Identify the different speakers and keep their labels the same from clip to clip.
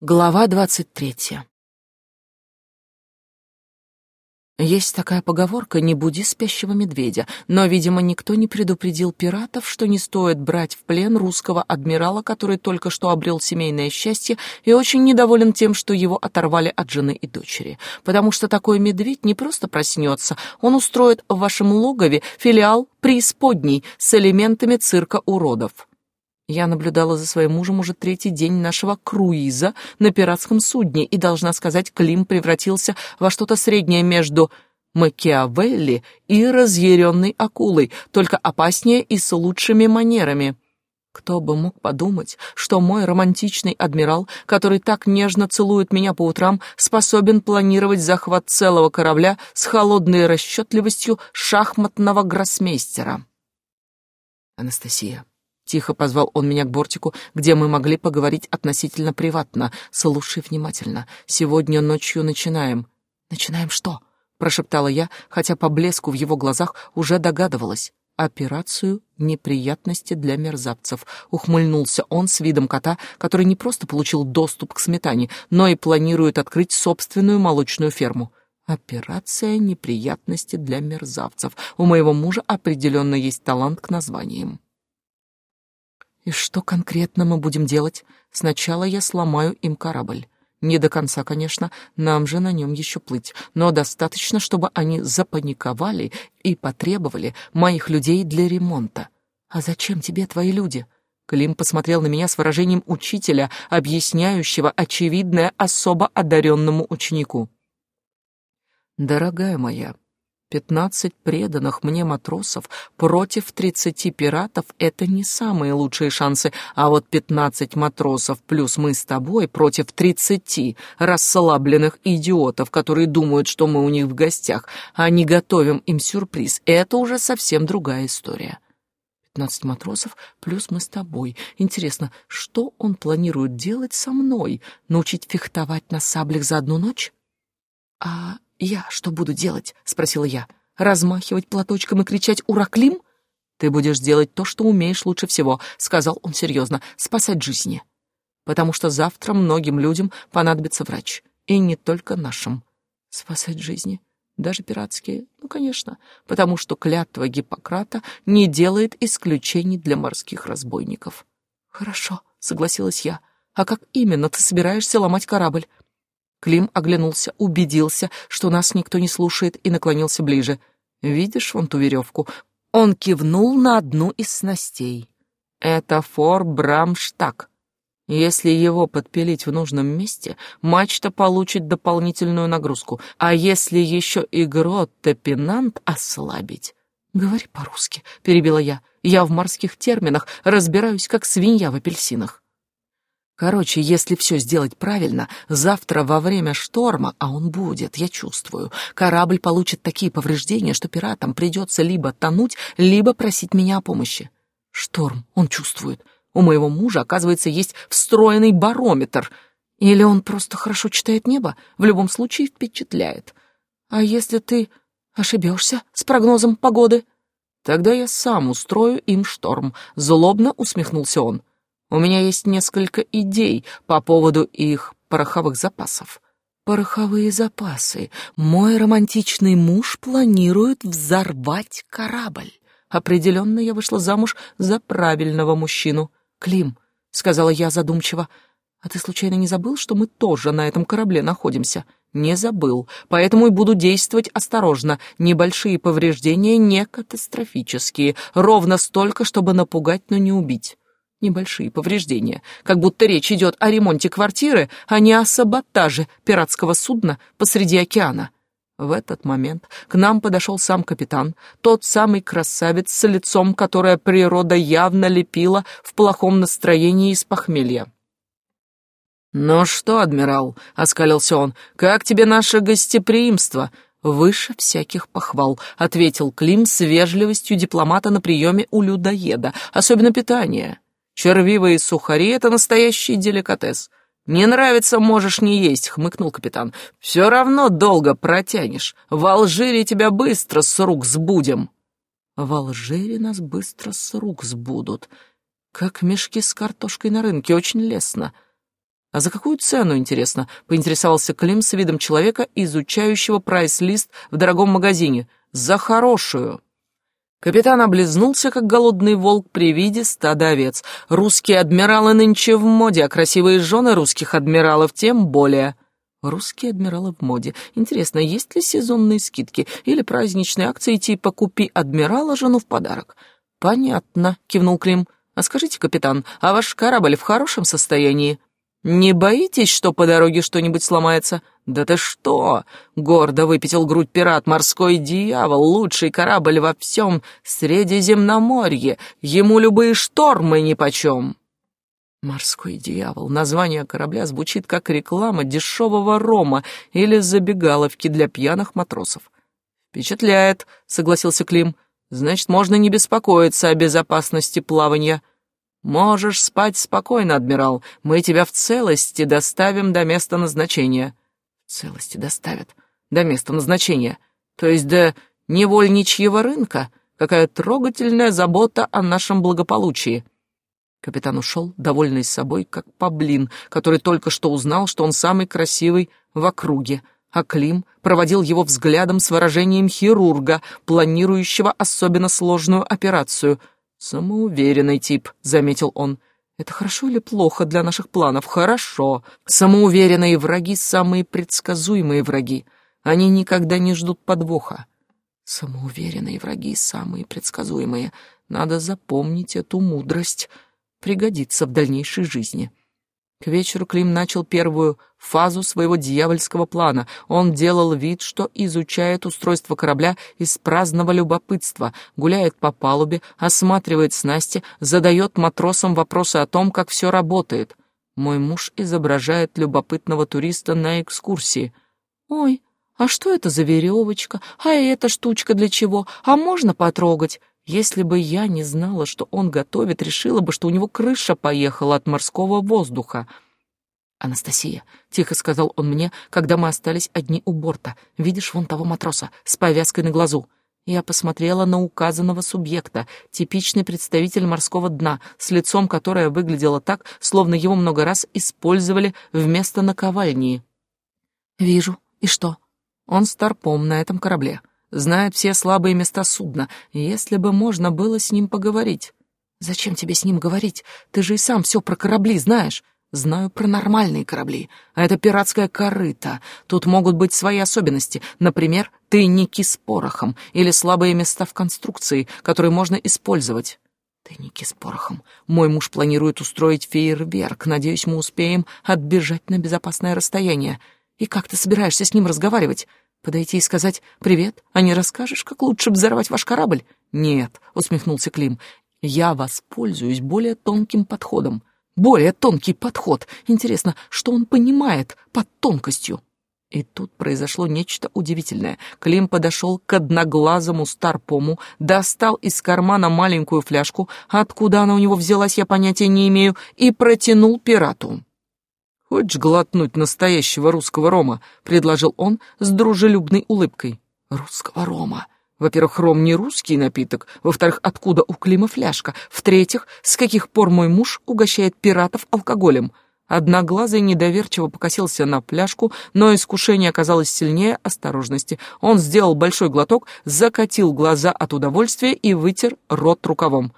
Speaker 1: Глава двадцать третья. Есть такая поговорка «не буди спящего медведя», но, видимо, никто не предупредил пиратов, что не стоит брать в плен русского адмирала, который только что обрел семейное счастье и очень недоволен тем, что его оторвали от жены и дочери. Потому что такой медведь не просто проснется, он устроит в вашем логове филиал преисподней с элементами цирка уродов. Я наблюдала за своим мужем уже третий день нашего круиза на пиратском судне, и, должна сказать, Клим превратился во что-то среднее между Макиавелли и разъяренной акулой, только опаснее и с лучшими манерами. Кто бы мог подумать, что мой романтичный адмирал, который так нежно целует меня по утрам, способен планировать захват целого корабля с холодной расчетливостью шахматного гроссмейстера. Анастасия, Тихо позвал он меня к бортику, где мы могли поговорить относительно приватно. Слушай внимательно. Сегодня ночью начинаем. Начинаем что? Прошептала я, хотя по блеску в его глазах уже догадывалась. Операцию «Неприятности для мерзавцев», ухмыльнулся он с видом кота, который не просто получил доступ к сметане, но и планирует открыть собственную молочную ферму. Операция «Неприятности для мерзавцев». У моего мужа определенно есть талант к названиям. И что конкретно мы будем делать? Сначала я сломаю им корабль. Не до конца, конечно, нам же на нем еще плыть, но достаточно, чтобы они запаниковали и потребовали моих людей для ремонта. А зачем тебе твои люди? Клим посмотрел на меня с выражением учителя, объясняющего очевидное особо одаренному ученику. «Дорогая моя, Пятнадцать преданных мне матросов против тридцати пиратов — это не самые лучшие шансы, а вот пятнадцать матросов плюс мы с тобой против тридцати расслабленных идиотов, которые думают, что мы у них в гостях, а не готовим им сюрприз — это уже совсем другая история. Пятнадцать матросов плюс мы с тобой. Интересно, что он планирует делать со мной? Научить фехтовать на саблях за одну ночь? А «Я что буду делать?» — спросила я. «Размахивать платочком и кричать «Ураклим»?» «Ты будешь делать то, что умеешь лучше всего», — сказал он серьезно, — «спасать жизни. Потому что завтра многим людям понадобится врач, и не только нашим. Спасать жизни, даже пиратские, ну, конечно, потому что клятва Гиппократа не делает исключений для морских разбойников». «Хорошо», — согласилась я. «А как именно ты собираешься ломать корабль?» Клим оглянулся, убедился, что нас никто не слушает, и наклонился ближе. «Видишь вон ту веревку?» Он кивнул на одну из снастей. «Это фор Брамштаг. Если его подпилить в нужном месте, мачта получит дополнительную нагрузку, а если еще и грот Топинант ослабить...» «Говори по-русски», — перебила я. «Я в морских терминах разбираюсь, как свинья в апельсинах». Короче, если все сделать правильно, завтра во время шторма, а он будет, я чувствую, корабль получит такие повреждения, что пиратам придется либо тонуть, либо просить меня о помощи. Шторм, он чувствует. У моего мужа, оказывается, есть встроенный барометр. Или он просто хорошо читает небо, в любом случае впечатляет. А если ты ошибешься с прогнозом погоды? Тогда я сам устрою им шторм, злобно усмехнулся он. У меня есть несколько идей по поводу их пороховых запасов. Пороховые запасы. Мой романтичный муж планирует взорвать корабль. Определенно я вышла замуж за правильного мужчину. Клим, сказала я задумчиво, а ты случайно не забыл, что мы тоже на этом корабле находимся? Не забыл, поэтому и буду действовать осторожно. Небольшие повреждения не катастрофические, ровно столько, чтобы напугать, но не убить. Небольшие повреждения, как будто речь идет о ремонте квартиры, а не о саботаже пиратского судна посреди океана. В этот момент к нам подошел сам капитан, тот самый красавец с лицом, которое природа явно лепила в плохом настроении из похмелья. «Ну что, адмирал?» — оскалился он. «Как тебе наше гостеприимство?» «Выше всяких похвал», — ответил Клим с вежливостью дипломата на приеме у людоеда, особенно питание. Червивые сухари — это настоящий деликатес. Не нравится, можешь не есть, — хмыкнул капитан. Все равно долго протянешь. В Алжире тебя быстро с рук сбудем. В Алжире нас быстро с рук сбудут. Как мешки с картошкой на рынке, очень лестно. А за какую цену, интересно, поинтересовался Клим с видом человека, изучающего прайс-лист в дорогом магазине. За хорошую. Капитан облизнулся, как голодный волк при виде стада овец. Русские адмиралы нынче в моде, а красивые жены русских адмиралов тем более. Русские адмиралы в моде. Интересно, есть ли сезонные скидки или праздничные акции типа «Купи адмирала жену в подарок»? Понятно, кивнул Клим. А скажите, капитан, а ваш корабль в хорошем состоянии? «Не боитесь, что по дороге что-нибудь сломается?» «Да ты что!» — гордо выпятил грудь пират. «Морской дьявол, лучший корабль во всем Средиземноморье. Ему любые штормы нипочем!» «Морской дьявол» — название корабля звучит как реклама дешевого рома или забегаловки для пьяных матросов. «Впечатляет», — согласился Клим. «Значит, можно не беспокоиться о безопасности плавания». «Можешь спать спокойно, адмирал. Мы тебя в целости доставим до места назначения». «В целости доставят? До места назначения? То есть до невольничьего рынка? Какая трогательная забота о нашем благополучии». Капитан ушел, довольный собой, как паблин, который только что узнал, что он самый красивый в округе, а Клим проводил его взглядом с выражением хирурга, планирующего особенно сложную операцию — «Самоуверенный тип», — заметил он. «Это хорошо или плохо для наших планов? Хорошо. Самоуверенные враги — самые предсказуемые враги. Они никогда не ждут подвоха. Самоуверенные враги — самые предсказуемые. Надо запомнить эту мудрость. Пригодится в дальнейшей жизни». К вечеру Клим начал первую фазу своего дьявольского плана. Он делал вид, что изучает устройство корабля из праздного любопытства, гуляет по палубе, осматривает снасти, задает матросам вопросы о том, как все работает. Мой муж изображает любопытного туриста на экскурсии. «Ой, а что это за веревочка? А эта штучка для чего? А можно потрогать? Если бы я не знала, что он готовит, решила бы, что у него крыша поехала от морского воздуха. «Анастасия», — тихо сказал он мне, когда мы остались одни у борта, «видишь вон того матроса с повязкой на глазу?» Я посмотрела на указанного субъекта, типичный представитель морского дна, с лицом, которое выглядело так, словно его много раз использовали вместо наковальни. «Вижу. И что?» «Он старпом на этом корабле знает все слабые места судна, если бы можно было с ним поговорить. Зачем тебе с ним говорить? Ты же и сам все про корабли знаешь. Знаю про нормальные корабли, а это пиратская корыта. Тут могут быть свои особенности, например, тайники с порохом или слабые места в конструкции, которые можно использовать. Тайники с порохом. Мой муж планирует устроить фейерверк. Надеюсь, мы успеем отбежать на безопасное расстояние. И как ты собираешься с ним разговаривать? Подойти и сказать «Привет, а не расскажешь, как лучше взорвать ваш корабль?» «Нет», — усмехнулся Клим, — «я воспользуюсь более тонким подходом». «Более тонкий подход. Интересно, что он понимает под тонкостью?» И тут произошло нечто удивительное. Клим подошел к одноглазому старпому, достал из кармана маленькую фляжку, откуда она у него взялась, я понятия не имею, и протянул пирату. «Хочешь глотнуть настоящего русского рома?» — предложил он с дружелюбной улыбкой. «Русского рома?» Во-первых, ром не русский напиток. Во-вторых, откуда у Клима фляжка? В-третьих, с каких пор мой муж угощает пиратов алкоголем? Одноглазый недоверчиво покосился на пляжку, но искушение оказалось сильнее осторожности. Он сделал большой глоток, закатил глаза от удовольствия и вытер рот рукавом.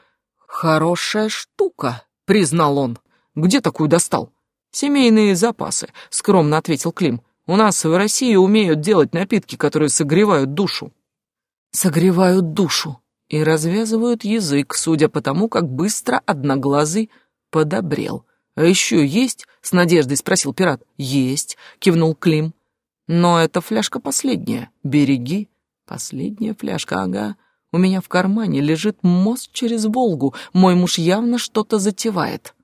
Speaker 1: «Хорошая штука», — признал он. «Где такую достал?» «Семейные запасы», — скромно ответил Клим. «У нас в России умеют делать напитки, которые согревают душу». «Согревают душу» и развязывают язык, судя по тому, как быстро одноглазый подобрел. «А еще есть?» — с надеждой спросил пират. «Есть», — кивнул Клим. «Но эта фляжка последняя. Береги». «Последняя фляжка, ага. У меня в кармане лежит мост через Волгу. Мой муж явно что-то затевает».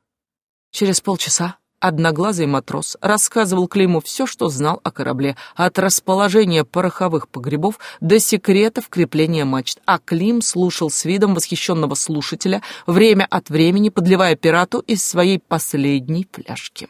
Speaker 1: Через полчаса Одноглазый матрос рассказывал Климу все, что знал о корабле, от расположения пороховых погребов до секретов крепления мачт, а Клим слушал с видом восхищенного слушателя, время от времени подливая пирату из своей последней фляжки.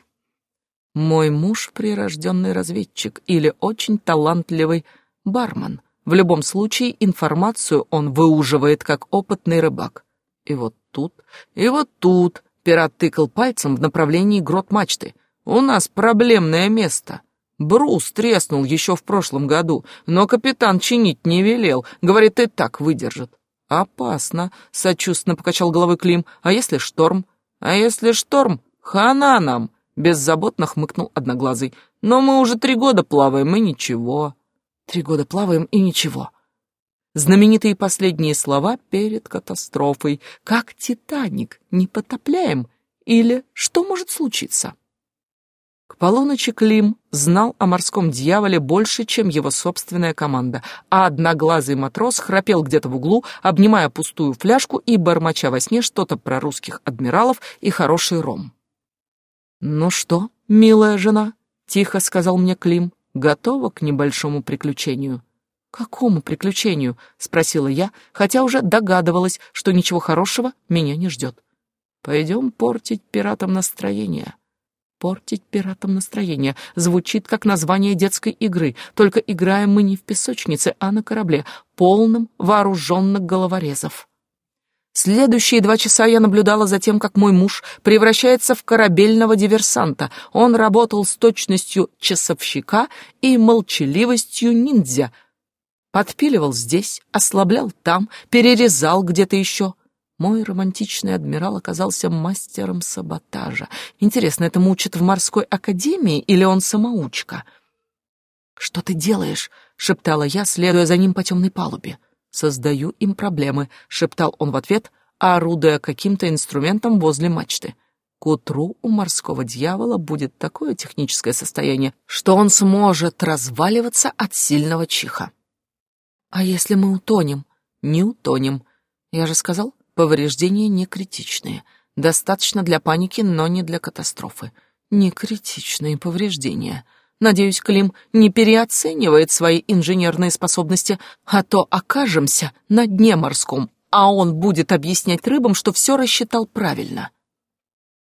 Speaker 1: «Мой муж — прирожденный разведчик или очень талантливый бармен. В любом случае информацию он выуживает, как опытный рыбак. И вот тут, и вот тут Пират тыкал пальцем в направлении грот мачты. У нас проблемное место. Брус треснул еще в прошлом году, но капитан чинить не велел. Говорит, и так выдержит. Опасно, сочувственно покачал головой Клим. А если шторм? А если шторм? Хана нам! Беззаботно хмыкнул Одноглазый. Но мы уже три года плаваем, и ничего. Три года плаваем, и ничего. Знаменитые последние слова перед катастрофой. Как Титаник, не потопляем? Или что может случиться? К полуночи Клим знал о морском дьяволе больше, чем его собственная команда, а одноглазый матрос храпел где-то в углу, обнимая пустую фляжку и бормоча во сне что-то про русских адмиралов и хороший ром. «Ну что, милая жена?» — тихо сказал мне Клим. «Готова к небольшому приключению?» «Какому приключению?» — спросила я, хотя уже догадывалась, что ничего хорошего меня не ждет. «Пойдем портить пиратам настроение». Портить пиратам настроение звучит как название детской игры, только играем мы не в песочнице, а на корабле, полном вооруженных головорезов. Следующие два часа я наблюдала за тем, как мой муж превращается в корабельного диверсанта. Он работал с точностью часовщика и молчаливостью ниндзя. Подпиливал здесь, ослаблял там, перерезал где-то еще — мой романтичный адмирал оказался мастером саботажа. Интересно, это учат в морской академии или он самоучка? «Что ты делаешь?» — шептала я, следуя за ним по темной палубе. «Создаю им проблемы», — шептал он в ответ, орудуя каким-то инструментом возле мачты. К утру у морского дьявола будет такое техническое состояние, что он сможет разваливаться от сильного чиха. «А если мы утонем?» «Не утонем. Я же сказал, Повреждения не критичные. Достаточно для паники, но не для катастрофы. Не критичные повреждения. Надеюсь, Клим не переоценивает свои инженерные способности, а то окажемся на дне морском, а он будет объяснять рыбам, что все рассчитал правильно.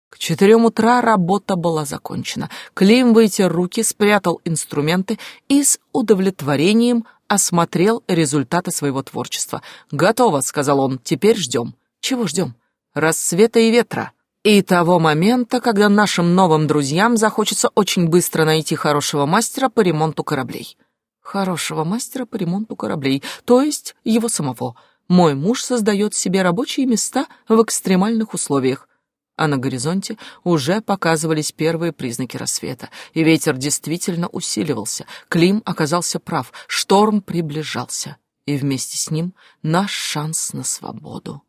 Speaker 1: К четырем утра работа была закончена. Клим вытер руки, спрятал инструменты и с удовлетворением осмотрел результаты своего творчества. «Готово», — сказал он, — «теперь ждем». «Чего ждем?» «Рассвета и ветра». И того момента, когда нашим новым друзьям захочется очень быстро найти хорошего мастера по ремонту кораблей. Хорошего мастера по ремонту кораблей, то есть его самого. Мой муж создает себе рабочие места в экстремальных условиях. А на горизонте уже показывались первые признаки рассвета, и ветер действительно усиливался. Клим оказался прав, шторм приближался, и вместе с ним наш шанс на свободу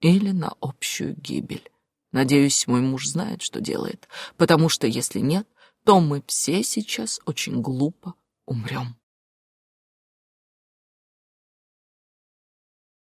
Speaker 1: или на общую гибель. Надеюсь, мой муж знает, что делает, потому что если нет, то мы все сейчас очень глупо умрем.